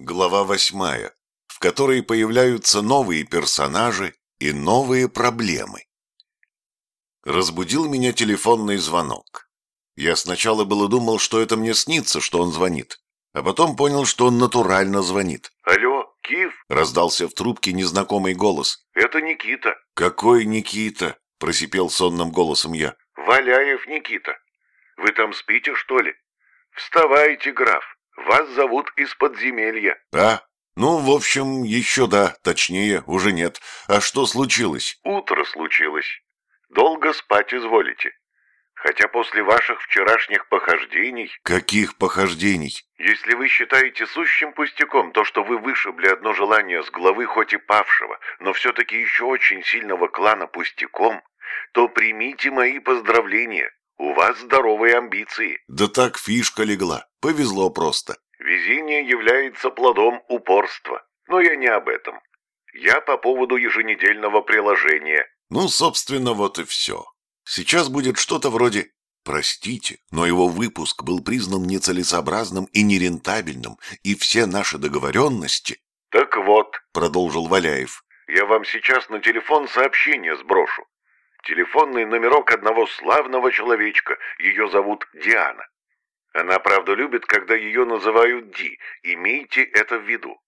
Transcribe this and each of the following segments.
Глава восьмая, в которой появляются новые персонажи и новые проблемы. Разбудил меня телефонный звонок. Я сначала было думал, что это мне снится, что он звонит, а потом понял, что он натурально звонит. «Алло, Киев?» — раздался в трубке незнакомый голос. «Это Никита». «Какой Никита?» — просипел сонным голосом я. «Валяев Никита. Вы там спите, что ли? Вставайте, граф. Вас зовут из подземелья». «А? Ну, в общем, еще да, точнее, уже нет. А что случилось?» «Утро случилось. Долго спать изволите. Хотя после ваших вчерашних похождений... Каких похождений? Если вы считаете сущим пустяком то, что вы вышибли одно желание с главы хоть и павшего, но все-таки еще очень сильного клана пустяком, то примите мои поздравления. У вас здоровые амбиции. Да так фишка легла. Повезло просто. Везение является плодом упорства. Но я не об этом. Я по поводу еженедельного приложения. Ну, собственно, вот и все. Сейчас будет что-то вроде «Простите, но его выпуск был признан нецелесообразным и нерентабельным, и все наши договоренности...» «Так вот», — продолжил Валяев, — «я вам сейчас на телефон сообщение сброшу. Телефонный номерок одного славного человечка. Ее зовут Диана. Она, правда, любит, когда ее называют Ди. Имейте это в виду.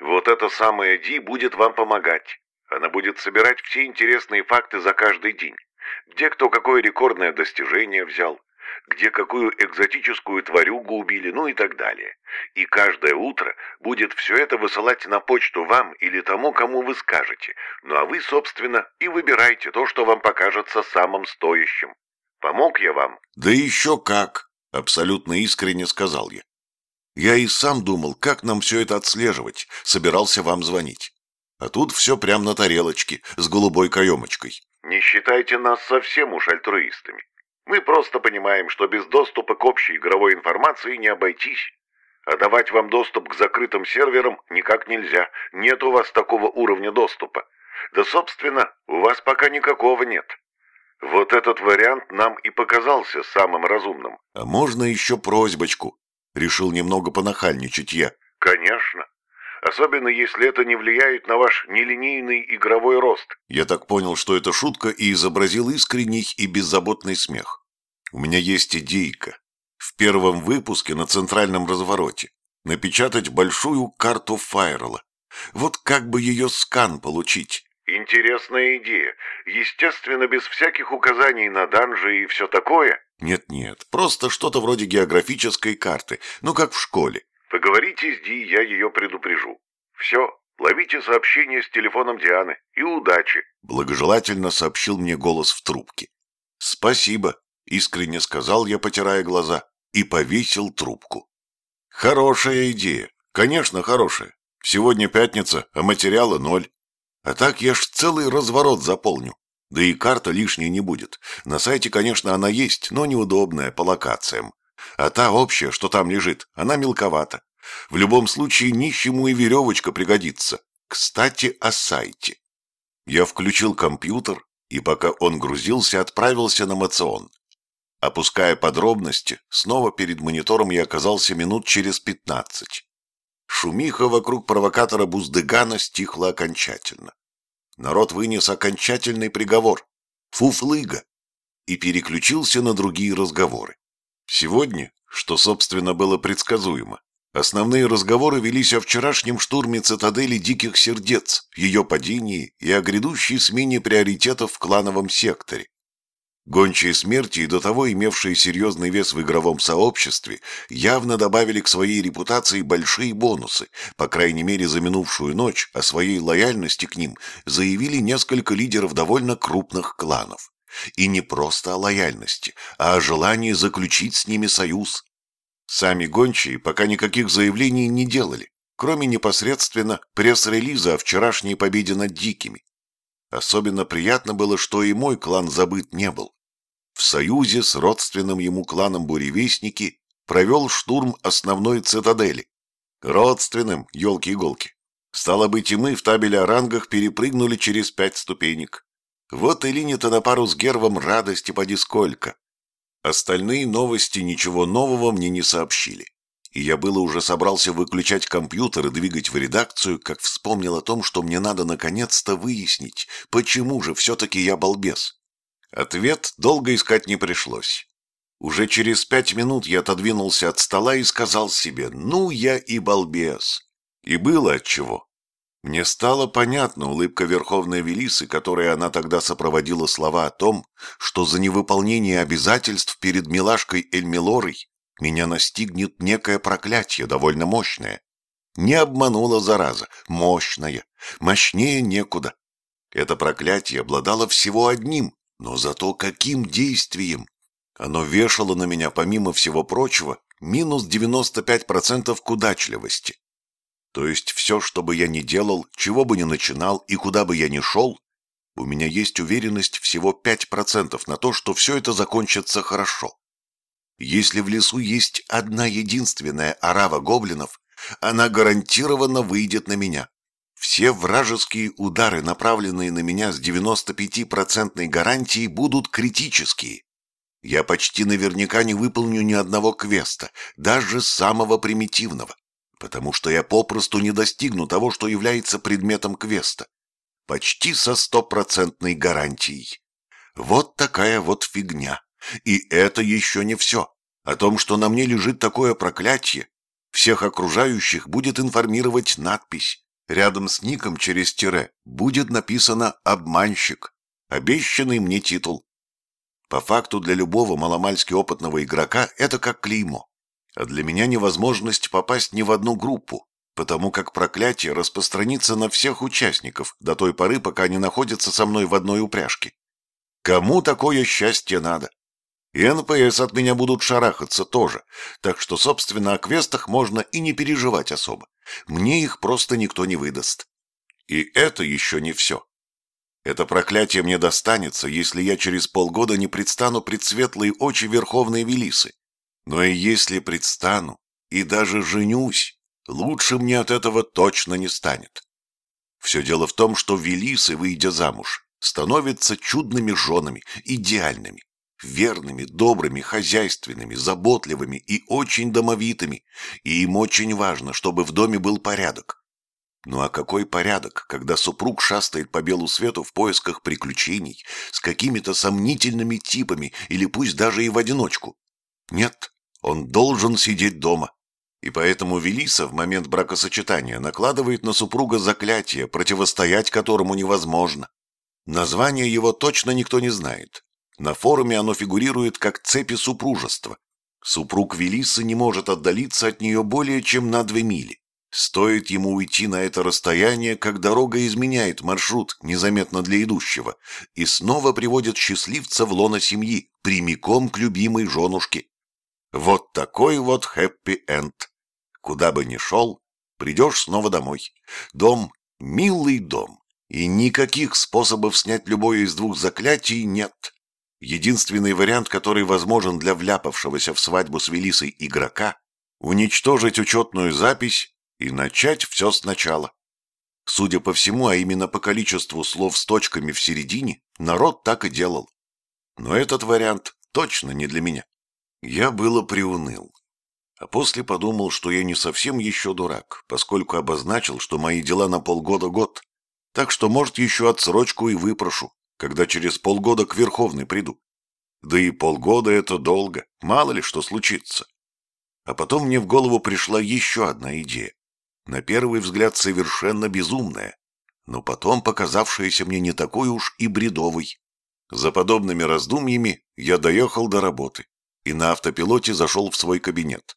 Вот эта самая Ди будет вам помогать. Она будет собирать все интересные факты за каждый день. Где кто какое рекордное достижение взял, где какую экзотическую тварюгу убили, ну и так далее. И каждое утро будет все это высылать на почту вам или тому, кому вы скажете. Ну а вы, собственно, и выбирайте то, что вам покажется самым стоящим. Помог я вам? Да еще как, абсолютно искренне сказал я. Я и сам думал, как нам все это отслеживать, собирался вам звонить. А тут все прямо на тарелочке, с голубой каемочкой. Не считайте нас совсем уж альтруистами. Мы просто понимаем, что без доступа к общей игровой информации не обойтись. А давать вам доступ к закрытым серверам никак нельзя. Нет у вас такого уровня доступа. Да, собственно, у вас пока никакого нет. Вот этот вариант нам и показался самым разумным. А можно еще просьбочку? Решил немного понахальничать я. Конечно. Особенно если это не влияет на ваш нелинейный игровой рост. Я так понял, что это шутка, и изобразил искренний и беззаботный смех. У меня есть идейка. В первом выпуске на центральном развороте напечатать большую карту Файрела. Вот как бы ее скан получить? Интересная идея. Естественно, без всяких указаний на данжи и все такое. Нет-нет, просто что-то вроде географической карты, ну как в школе. Поговорите с Ди, я ее предупрежу. Все, ловите сообщение с телефоном Дианы и удачи. Благожелательно сообщил мне голос в трубке. Спасибо, искренне сказал я, потирая глаза, и повесил трубку. Хорошая идея, конечно, хорошая. Сегодня пятница, а материала ноль. А так я ж целый разворот заполню. Да и карта лишней не будет. На сайте, конечно, она есть, но неудобная по локациям. А та общая, что там лежит, она мелковата. В любом случае нищему и веревочка пригодится. Кстати, о сайте. Я включил компьютер, и пока он грузился, отправился на Мацион. Опуская подробности, снова перед монитором я оказался минут через пятнадцать. Шумиха вокруг провокатора Буздыгана стихла окончательно. Народ вынес окончательный приговор. Фуфлыга. И переключился на другие разговоры. Сегодня, что, собственно, было предсказуемо, основные разговоры велись о вчерашнем штурме цитадели Диких Сердец, ее падении и о грядущей смене приоритетов в клановом секторе. Гончие смерти и до того имевшие серьезный вес в игровом сообществе явно добавили к своей репутации большие бонусы, по крайней мере за минувшую ночь о своей лояльности к ним заявили несколько лидеров довольно крупных кланов. И не просто о лояльности, а о желании заключить с ними союз. Сами гончие пока никаких заявлений не делали, кроме непосредственно пресс-релиза о вчерашней победе над Дикими. Особенно приятно было, что и мой клан забыт не был. В союзе с родственным ему кланом Буревестники провел штурм основной цитадели. Родственным, елки-иголки. Стало быть, и мы в табеле о рангах перепрыгнули через пять ступенек. Вот и линито на пару с Гервом радости поди сколько. Остальные новости ничего нового мне не сообщили. и я было уже собрался выключать компьютер и двигать в редакцию, как вспомнил о том, что мне надо наконец-то выяснить, почему же все-таки я балбес. Ответ долго искать не пришлось. Уже через пять минут я отодвинулся от стола и сказал себе «Ну, я и балбес». И было отчего. Мне стало понятна улыбка Верховной Велисы, которой она тогда сопроводила слова о том, что за невыполнение обязательств перед милашкой Эльмилорой меня настигнет некое проклятие, довольно мощное. Не обманула зараза, мощная, мощнее некуда. Это проклятие обладало всего одним, но зато каким действием! Оно вешало на меня, помимо всего прочего, минус 95% к удачливости. То есть все, что бы я ни делал, чего бы ни начинал и куда бы я ни шел, у меня есть уверенность всего 5% на то, что все это закончится хорошо. Если в лесу есть одна единственная орава гоблинов, она гарантированно выйдет на меня. Все вражеские удары, направленные на меня с 95% гарантией, будут критические. Я почти наверняка не выполню ни одного квеста, даже самого примитивного потому что я попросту не достигну того, что является предметом квеста. Почти со стопроцентной гарантией. Вот такая вот фигня. И это еще не все. О том, что на мне лежит такое проклятие, всех окружающих будет информировать надпись. Рядом с ником через тире будет написано «Обманщик», обещанный мне титул. По факту для любого маломальски опытного игрока это как клеймо а для меня невозможность попасть ни в одну группу, потому как проклятие распространится на всех участников до той поры, пока они находятся со мной в одной упряжке. Кому такое счастье надо? И НПС от меня будут шарахаться тоже, так что, собственно, о квестах можно и не переживать особо. Мне их просто никто не выдаст. И это еще не все. Это проклятие мне достанется, если я через полгода не предстану пред светлые очи Верховной Велисы. Но и если предстану и даже женюсь, лучше мне от этого точно не станет. Все дело в том, что Велисы, выйдя замуж, становятся чудными женами, идеальными, верными, добрыми, хозяйственными, заботливыми и очень домовитыми, и им очень важно, чтобы в доме был порядок. Ну а какой порядок, когда супруг шастает по белу свету в поисках приключений с какими-то сомнительными типами или пусть даже и в одиночку? Нет, он должен сидеть дома. И поэтому Велиса в момент бракосочетания накладывает на супруга заклятие, противостоять которому невозможно. Название его точно никто не знает. На форуме оно фигурирует как цепи супружества. Супруг Велисы не может отдалиться от нее более чем на две мили. Стоит ему уйти на это расстояние, как дорога изменяет маршрут незаметно для идущего и снова приводит счастливца в лоно семьи, прямиком к любимой женушке. Вот такой вот хэппи-энд. Куда бы ни шел, придешь снова домой. Дом — милый дом. И никаких способов снять любое из двух заклятий нет. Единственный вариант, который возможен для вляпавшегося в свадьбу с Велисой игрока — уничтожить учетную запись и начать все сначала. Судя по всему, а именно по количеству слов с точками в середине, народ так и делал. Но этот вариант точно не для меня. Я было приуныл. А после подумал, что я не совсем еще дурак, поскольку обозначил, что мои дела на полгода-год. Так что, может, еще отсрочку и выпрошу, когда через полгода к Верховной приду. Да и полгода — это долго, мало ли что случится. А потом мне в голову пришла еще одна идея. На первый взгляд совершенно безумная, но потом показавшаяся мне не такой уж и бредовой. За подобными раздумьями я доехал до работы и на автопилоте зашел в свой кабинет.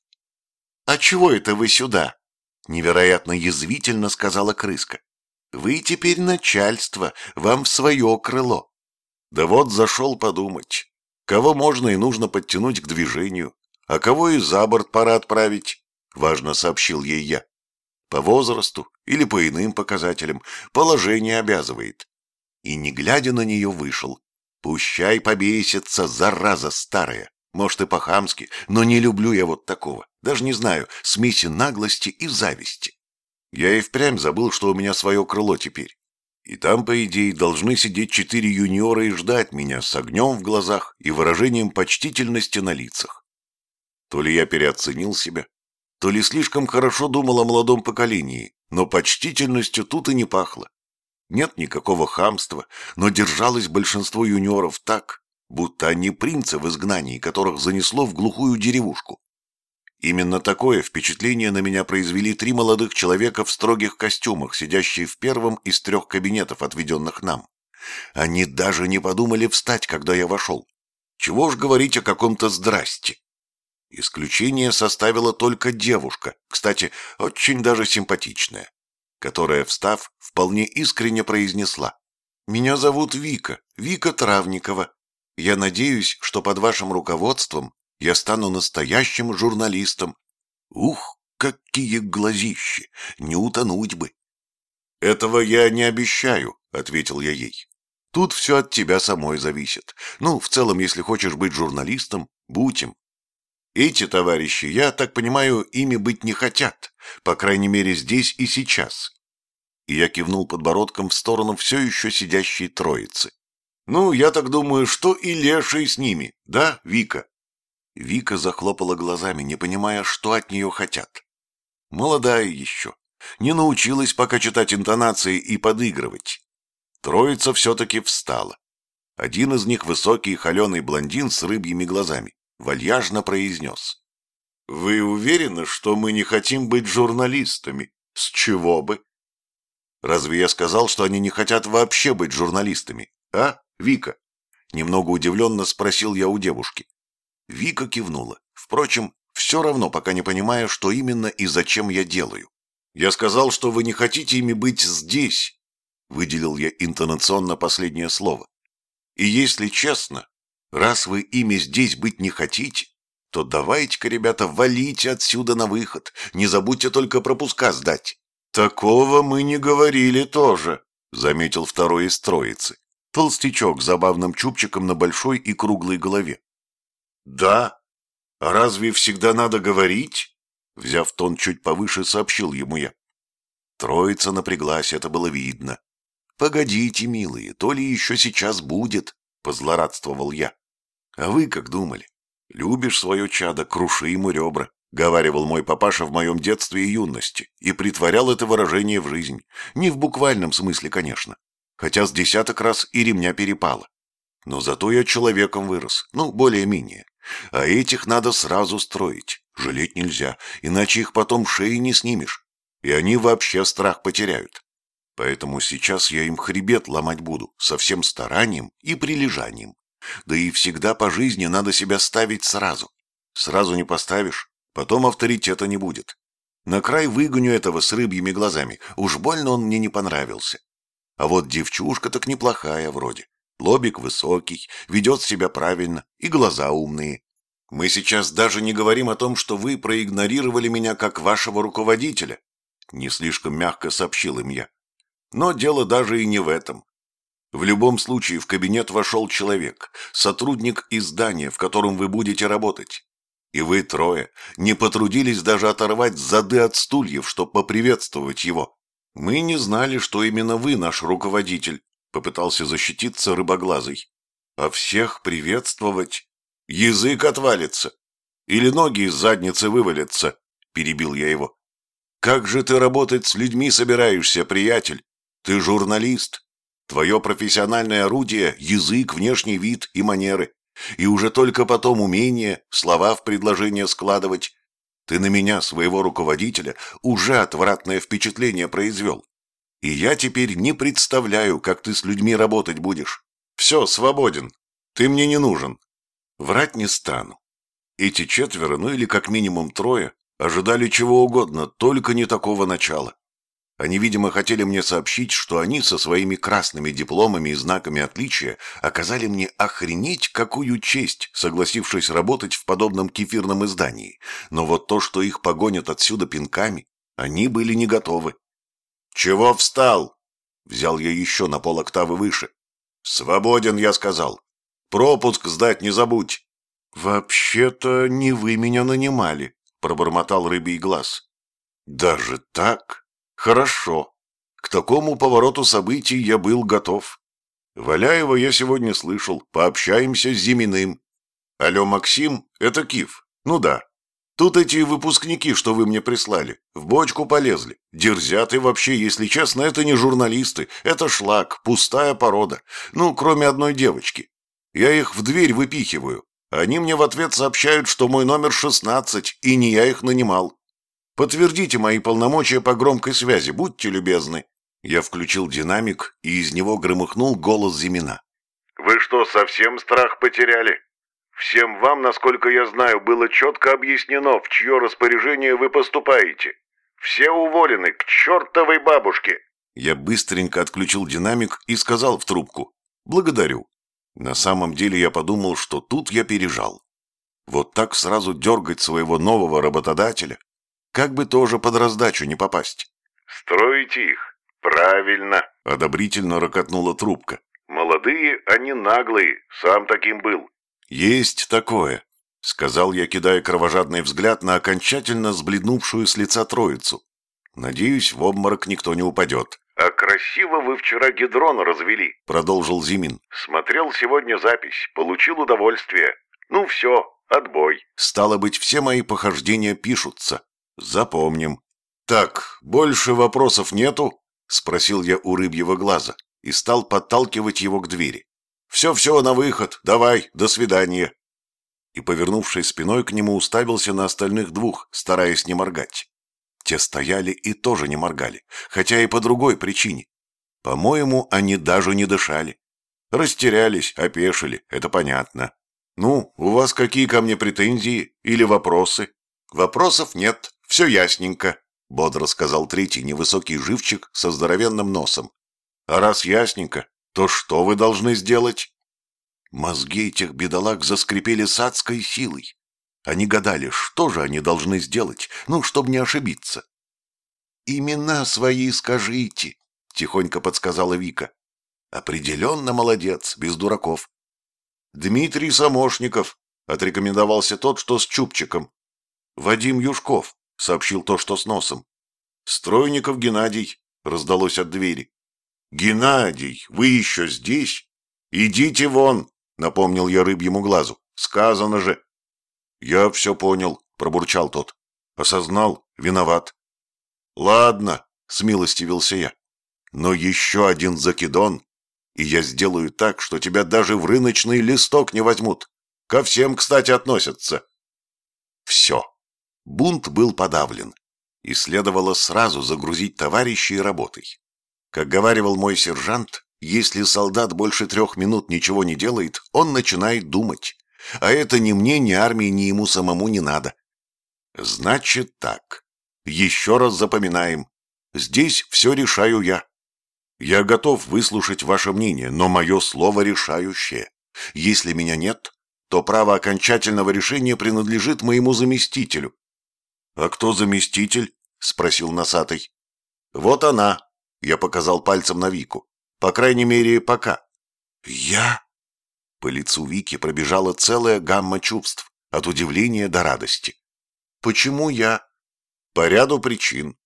«А чего это вы сюда?» — невероятно язвительно сказала крыска. «Вы теперь начальство, вам в свое крыло». «Да вот зашел подумать, кого можно и нужно подтянуть к движению, а кого и за борт пора отправить», — важно сообщил ей я. «По возрасту или по иным показателям положение обязывает». И, не глядя на нее, вышел. «Пущай побесится, зараза старая!» Может, и по-хамски, но не люблю я вот такого. Даже не знаю, смеси наглости и зависти. Я и впрямь забыл, что у меня свое крыло теперь. И там, по идее, должны сидеть четыре юниора и ждать меня с огнем в глазах и выражением почтительности на лицах. То ли я переоценил себя, то ли слишком хорошо думал о молодом поколении, но почтительностью тут и не пахло. Нет никакого хамства, но держалось большинство юниоров так, будто они принцы в изгнании, которых занесло в глухую деревушку. Именно такое впечатление на меня произвели три молодых человека в строгих костюмах, сидящие в первом из трех кабинетов, отведенных нам. Они даже не подумали встать, когда я вошел. Чего ж говорить о каком-то здрасте. Исключение составила только девушка, кстати, очень даже симпатичная, которая, встав, вполне искренне произнесла. «Меня зовут Вика, Вика Травникова. Я надеюсь, что под вашим руководством я стану настоящим журналистом. Ух, какие глазищи! Не утонуть бы!» «Этого я не обещаю», — ответил я ей. «Тут все от тебя самой зависит. Ну, в целом, если хочешь быть журналистом, будь им. Эти товарищи, я так понимаю, ими быть не хотят, по крайней мере здесь и сейчас. И я кивнул подбородком в сторону все еще сидящей троицы. Ну, я так думаю, что и леший с ними, да, Вика? Вика захлопала глазами, не понимая, что от нее хотят. Молодая еще, не научилась пока читать интонации и подыгрывать. Троица все-таки встала. Один из них высокий холеный блондин с рыбьими глазами вальяжно произнес. «Вы уверены, что мы не хотим быть журналистами? С чего бы?» «Разве я сказал, что они не хотят вообще быть журналистами? А, Вика?» Немного удивленно спросил я у девушки. Вика кивнула. Впрочем, все равно пока не понимая, что именно и зачем я делаю. «Я сказал, что вы не хотите ими быть здесь», — выделил я интонационно последнее слово. «И если честно, Раз вы ими здесь быть не хотите, то давайте-ка, ребята, валите отсюда на выход. Не забудьте только пропуска сдать. Такого мы не говорили тоже, заметил второй из троицы. Толстячок с забавным чубчиком на большой и круглой голове. Да? А разве всегда надо говорить? Взяв тон чуть повыше, сообщил ему я. Троица напряглась, это было видно. «Погодите, милые, то ли еще сейчас будет», — позлорадствовал я. А вы как думали? Любишь свое чадо, круши ему ребра, говаривал мой папаша в моем детстве и юности, и притворял это выражение в жизнь. Не в буквальном смысле, конечно. Хотя с десяток раз и ремня перепало. Но зато я человеком вырос, ну, более-менее. А этих надо сразу строить. Жалеть нельзя, иначе их потом шеи не снимешь. И они вообще страх потеряют. Поэтому сейчас я им хребет ломать буду со всем старанием и прилежанием. Да и всегда по жизни надо себя ставить сразу. Сразу не поставишь, потом авторитета не будет. На край выгоню этого с рыбьими глазами, уж больно он мне не понравился. А вот девчушка так неплохая вроде. Лобик высокий, ведет себя правильно и глаза умные. Мы сейчас даже не говорим о том, что вы проигнорировали меня как вашего руководителя. Не слишком мягко сообщил им я. Но дело даже и не в этом. В любом случае в кабинет вошел человек, сотрудник издания, в котором вы будете работать. И вы трое не потрудились даже оторвать зады от стульев, чтобы поприветствовать его. Мы не знали, что именно вы наш руководитель, попытался защититься рыбоглазый. А всех приветствовать? Язык отвалится. Или ноги из задницы вывалятся, перебил я его. Как же ты работать с людьми собираешься, приятель? Ты журналист, Твое профессиональное орудие – язык, внешний вид и манеры. И уже только потом умение, слова в предложение складывать. Ты на меня, своего руководителя, уже отвратное впечатление произвел. И я теперь не представляю, как ты с людьми работать будешь. Все, свободен. Ты мне не нужен. Врать не стану. Эти четверо, ну или как минимум трое, ожидали чего угодно, только не такого начала. Они, видимо, хотели мне сообщить, что они со своими красными дипломами и знаками отличия оказали мне охренеть какую честь, согласившись работать в подобном кефирном издании. Но вот то, что их погонят отсюда пинками, они были не готовы. «Чего встал?» — взял я еще на пол октавы выше. «Свободен», — я сказал. «Пропуск сдать не забудь». «Вообще-то не вы меня нанимали», — пробормотал рыбий глаз. «Даже так?» Хорошо. К такому повороту событий я был готов. Валяева я сегодня слышал. Пообщаемся с Зиминым. Алло, Максим, это Кив. Ну да. Тут эти выпускники, что вы мне прислали, в бочку полезли. Дерзят и вообще, если честно, это не журналисты. Это шлак, пустая порода. Ну, кроме одной девочки. Я их в дверь выпихиваю. Они мне в ответ сообщают, что мой номер 16, и не я их нанимал. Подтвердите мои полномочия по громкой связи, будьте любезны. Я включил динамик, и из него громыхнул голос Зимина. «Вы что, совсем страх потеряли? Всем вам, насколько я знаю, было четко объяснено, в чье распоряжение вы поступаете. Все уволены к чертовой бабушке!» Я быстренько отключил динамик и сказал в трубку «Благодарю». На самом деле я подумал, что тут я пережал. Вот так сразу дергать своего нового работодателя, как бы тоже под раздачу не попасть. «Строите их? Правильно!» — одобрительно рокотнула трубка. «Молодые, они наглые, сам таким был. «Есть такое», — сказал я, кидая кровожадный взгляд на окончательно сбледнувшую с лица троицу. «Надеюсь, в обморок никто не упадет». «А красиво вы вчера гидрон развели», — продолжил Зимин. «Смотрел сегодня запись, получил удовольствие. Ну все, отбой». «Стало быть, все мои похождения пишутся. Запомним». «Так, больше вопросов нету?» — спросил я у рыбьего глаза и стал подталкивать его к двери. «Все-все, на выход, давай, до свидания!» И, повернувшись спиной к нему, уставился на остальных двух, стараясь не моргать. Те стояли и тоже не моргали, хотя и по другой причине. По-моему, они даже не дышали. Растерялись, опешили, это понятно. «Ну, у вас какие ко мне претензии или вопросы?» «Вопросов нет, все ясненько», — бодро сказал третий невысокий живчик со здоровенным носом. «А раз ясненько, то что вы должны сделать? Мозги этих бедолаг заскрипели с адской силой. Они гадали, что же они должны сделать, ну, чтобы не ошибиться. «Имена свои скажите», — тихонько подсказала Вика. «Определенно молодец, без дураков». «Дмитрий Самошников», — отрекомендовался тот, что с чубчиком. «Вадим Юшков», — сообщил то, что с носом. «Стройников Геннадий», — раздалось от двери. «Геннадий, вы еще здесь? Идите вон!» — напомнил я рыбьему глазу. «Сказано же!» «Я все понял», — пробурчал тот. «Осознал, виноват». «Ладно», — смилостивился я. «Но еще один закидон, и я сделаю так, что тебя даже в рыночный листок не возьмут. Ко всем, кстати, относятся». Все. Бунт был подавлен, и следовало сразу загрузить товарищей работой. Как говаривал мой сержант, если солдат больше трех минут ничего не делает, он начинает думать. А это ни мне, ни армии, ни ему самому не надо. Значит так. Еще раз запоминаем. Здесь все решаю я. Я готов выслушать ваше мнение, но мое слово решающее. Если меня нет, то право окончательного решения принадлежит моему заместителю. — А кто заместитель? — спросил носатый. — Вот она, я показал пальцем на Вику. По крайней мере, пока. Я? По лицу Вики пробежала целая гамма чувств, от удивления до радости. Почему я? По ряду причин.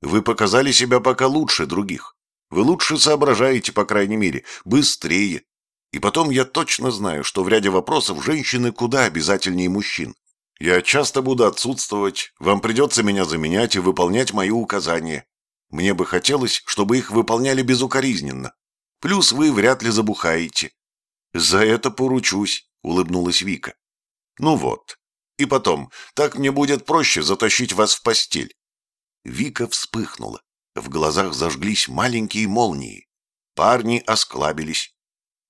Вы показали себя пока лучше других. Вы лучше соображаете, по крайней мере, быстрее. И потом я точно знаю, что в ряде вопросов женщины куда обязательнее мужчин. Я часто буду отсутствовать, вам придется меня заменять и выполнять мои указания. Мне бы хотелось, чтобы их выполняли безукоризненно. Плюс вы вряд ли забухаете. За это поручусь, улыбнулась Вика. Ну вот. И потом, так мне будет проще затащить вас в постель. Вика вспыхнула. В глазах зажглись маленькие молнии. Парни осклабились.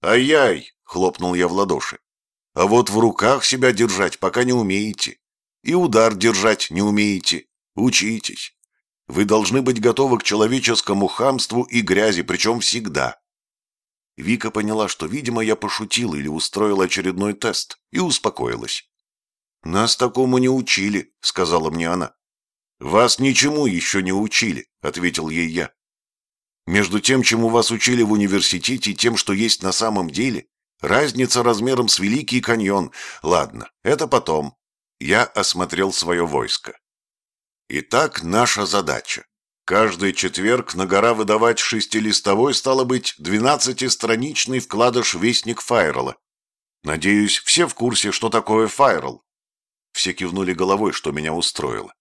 «Ай-яй!» — хлопнул я в ладоши. «А вот в руках себя держать пока не умеете. И удар держать не умеете. Учитесь. Вы должны быть готовы к человеческому хамству и грязи, причем всегда. Вика поняла, что, видимо, я пошутил или устроил очередной тест, и успокоилась. «Нас такому не учили», — сказала мне она. «Вас ничему еще не учили», — ответил ей я. «Между тем, чему вас учили в университете, и тем, что есть на самом деле, разница размером с Великий каньон. Ладно, это потом». Я осмотрел свое войско. Итак, наша задача. Каждый четверг на гора выдавать шестилистовой, стало быть, двенадцатистраничный вкладыш «Вестник Файрела». Надеюсь, все в курсе, что такое Файрел. Все кивнули головой, что меня устроило.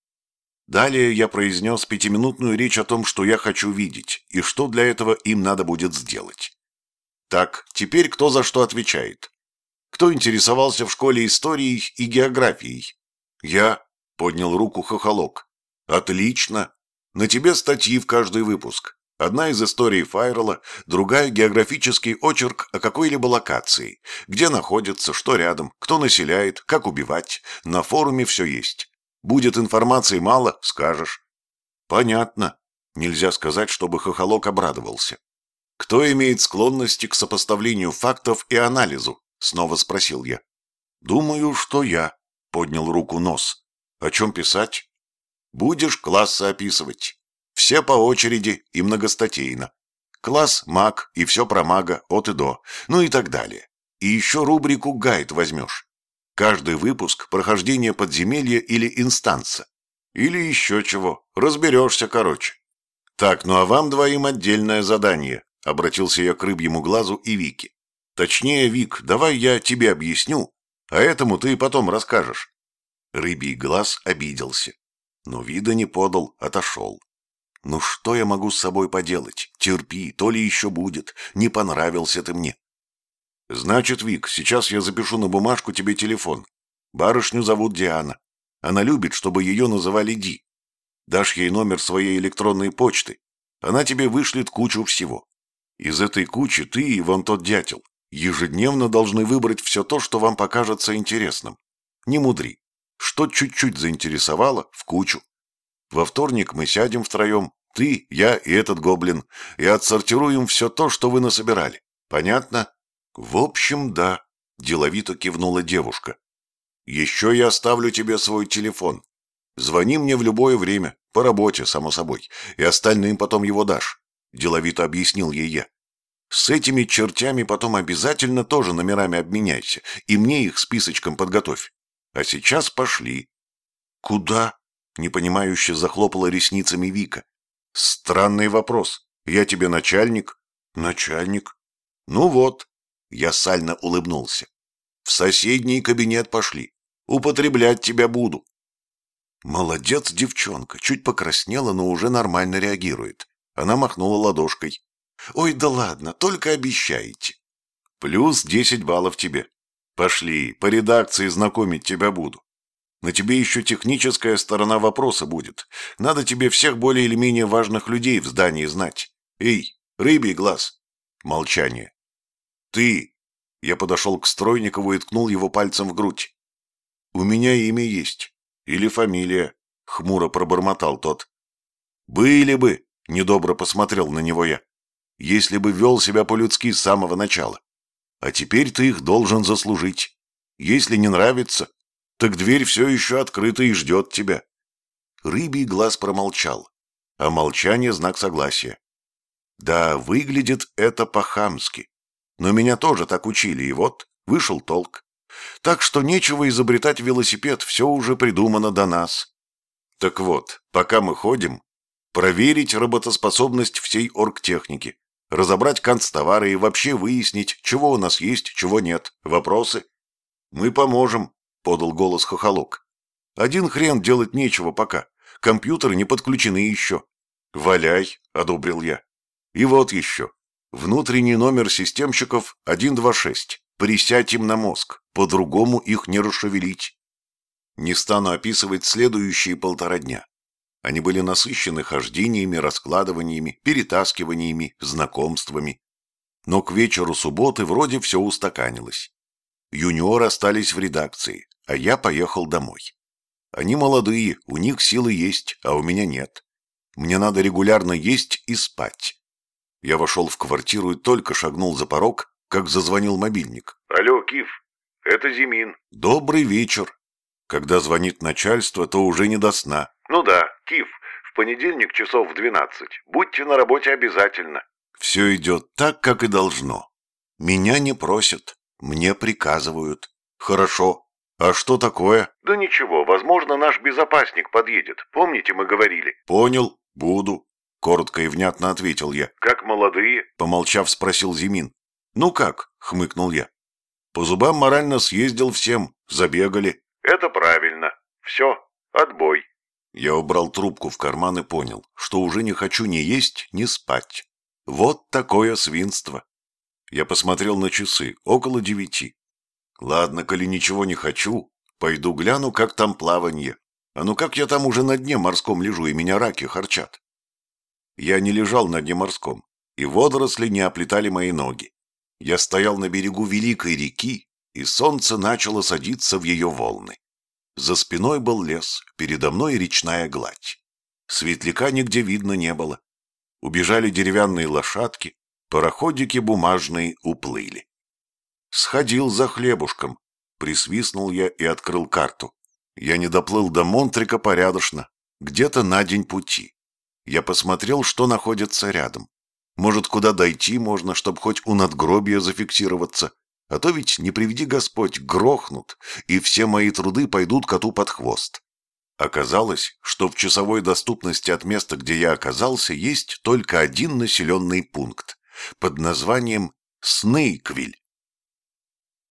Далее я произнес пятиминутную речь о том, что я хочу видеть, и что для этого им надо будет сделать. Так, теперь кто за что отвечает? Кто интересовался в школе историей и географией? Я, поднял руку Хохолок. Отлично. На тебе статьи в каждый выпуск. Одна из историй Файрела, другая – географический очерк о какой-либо локации. Где находится, что рядом, кто населяет, как убивать. На форуме все есть. Будет информации мало – скажешь. Понятно. Нельзя сказать, чтобы Хохолок обрадовался. Кто имеет склонности к сопоставлению фактов и анализу? Снова спросил я. Думаю, что я. Поднял руку нос. О чем писать? Будешь классы описывать. Все по очереди и многостатейно. Класс маг и все про мага от и до, ну и так далее. И еще рубрику «Гайд» возьмешь. Каждый выпуск – прохождение подземелья или инстанса. Или еще чего. Разберешься, короче. Так, ну а вам двоим отдельное задание. Обратился я к рыбьему глазу и Вике. Точнее, Вик, давай я тебе объясню, а этому ты потом расскажешь. Рыбий глаз обиделся, но вида не подал, отошел. Ну что я могу с собой поделать? Терпи, то ли еще будет. Не понравился ты мне. Значит, Вик, сейчас я запишу на бумажку тебе телефон. Барышню зовут Диана. Она любит, чтобы ее называли Ди. Дашь ей номер своей электронной почты. Она тебе вышлет кучу всего. Из этой кучи ты и вон тот дятел ежедневно должны выбрать все то, что вам покажется интересным. Не мудри. Что чуть-чуть заинтересовало, в кучу. Во вторник мы сядем втроем, ты, я и этот гоблин, и отсортируем все то, что вы насобирали. Понятно? В общем, да, деловито кивнула девушка. Еще я оставлю тебе свой телефон. Звони мне в любое время, по работе, само собой, и остальным потом его дашь, деловито объяснил ей я. С этими чертями потом обязательно тоже номерами обменяйся, и мне их списочком подготовь. А сейчас пошли. Куда? Непонимающе захлопала ресницами Вика. Странный вопрос. Я тебе начальник? Начальник. Ну вот. Я сально улыбнулся. В соседний кабинет пошли. Употреблять тебя буду. Молодец девчонка. Чуть покраснела, но уже нормально реагирует. Она махнула ладошкой. Ой, да ладно, только обещайте. Плюс десять баллов тебе. Пошли, по редакции знакомить тебя буду. На тебе еще техническая сторона вопроса будет. Надо тебе всех более или менее важных людей в здании знать. Эй, рыбий глаз. Молчание. Ты. Я подошел к Стройникову и ткнул его пальцем в грудь. У меня имя есть. Или фамилия. Хмуро пробормотал тот. Были бы, недобро посмотрел на него я. Если бы вел себя по-людски с самого начала. А теперь ты их должен заслужить. Если не нравится, так дверь все еще открыта и ждет тебя. Рыбий глаз промолчал, а молчание — знак согласия. Да, выглядит это по-хамски. Но меня тоже так учили, и вот вышел толк. Так что нечего изобретать велосипед, все уже придумано до нас. Так вот, пока мы ходим, проверить работоспособность всей оргтехники, разобрать канцтовары и вообще выяснить, чего у нас есть, чего нет. Вопросы? Мы поможем, — подал голос Хохолок. «Один хрен делать нечего пока. Компьютеры не подключены еще». «Валяй», — одобрил я. «И вот еще. Внутренний номер системщиков 126. Присядь им на мозг. По-другому их не расшевелить». Не стану описывать следующие полтора дня. Они были насыщены хождениями, раскладываниями, перетаскиваниями, знакомствами. Но к вечеру субботы вроде все устаканилось. Юниоры остались в редакции, а я поехал домой. Они молодые, у них силы есть, а у меня нет. Мне надо регулярно есть и спать. Я вошел в квартиру и только шагнул за порог, как зазвонил мобильник. Алло, Киф, это Зимин. Добрый вечер. Когда звонит начальство, то уже не до сна. Ну да, Киф, в понедельник часов в двенадцать. Будьте на работе обязательно. Все идет так, как и должно. Меня не просят. Мне приказывают. Хорошо. А что такое? Да ничего, возможно, наш безопасник подъедет. Помните, мы говорили? Понял, буду. Коротко и внятно ответил я. Как молодые? Помолчав, спросил Зимин. Ну как? Хмыкнул я. По зубам морально съездил всем. Забегали. Это правильно. Все, отбой. Я убрал трубку в карман и понял, что уже не хочу ни есть, ни спать. Вот такое свинство. Я посмотрел на часы, около девяти. Ладно, коли ничего не хочу, пойду гляну, как там плаванье. А ну как я там уже на дне морском лежу, и меня раки харчат. Я не лежал на дне морском, и водоросли не оплетали мои ноги. Я стоял на берегу великой реки, и солнце начало садиться в ее волны. За спиной был лес, передо мной речная гладь. Светляка нигде видно не было. Убежали деревянные лошадки, пароходики бумажные уплыли. Сходил за хлебушком, присвистнул я и открыл карту. Я не доплыл до Монтрика порядочно, где-то на день пути. Я посмотрел, что находится рядом. Может, куда дойти можно, чтобы хоть у надгробия зафиксироваться. А то ведь, не приведи Господь, грохнут, и все мои труды пойдут коту под хвост. Оказалось, что в часовой доступности от места, где я оказался, есть только один населенный пункт под названием Снейквиль.